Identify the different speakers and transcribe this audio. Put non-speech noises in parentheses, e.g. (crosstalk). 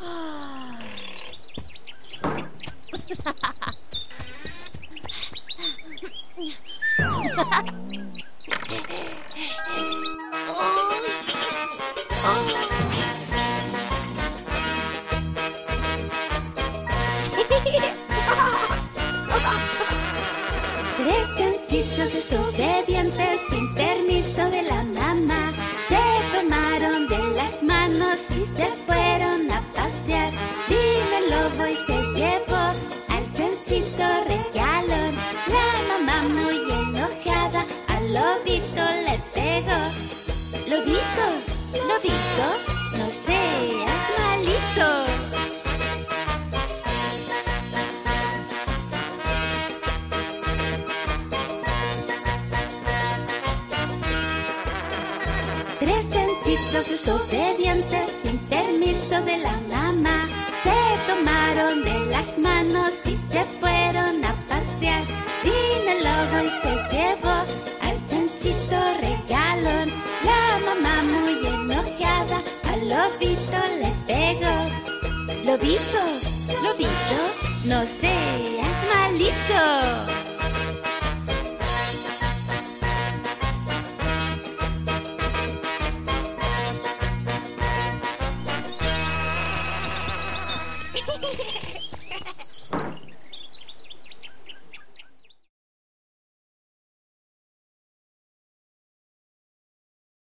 Speaker 1: Tres chanchitos desobedientes sin permiso de la mamá se tomaron de las manos y se fueron. Y se llevó al chanchito regalón. La mamá muy enojada al lobito le pegó. Lobito, lobito, no seas malito. Tres chanchitos desobedientes sin permiso de la las manos y se fueron a pasear. Vino el lobo y se llevó al chanchito regalón. La mamá muy enojada al lobito le pegó. Lobito, lobito, no seas malito. (laughs)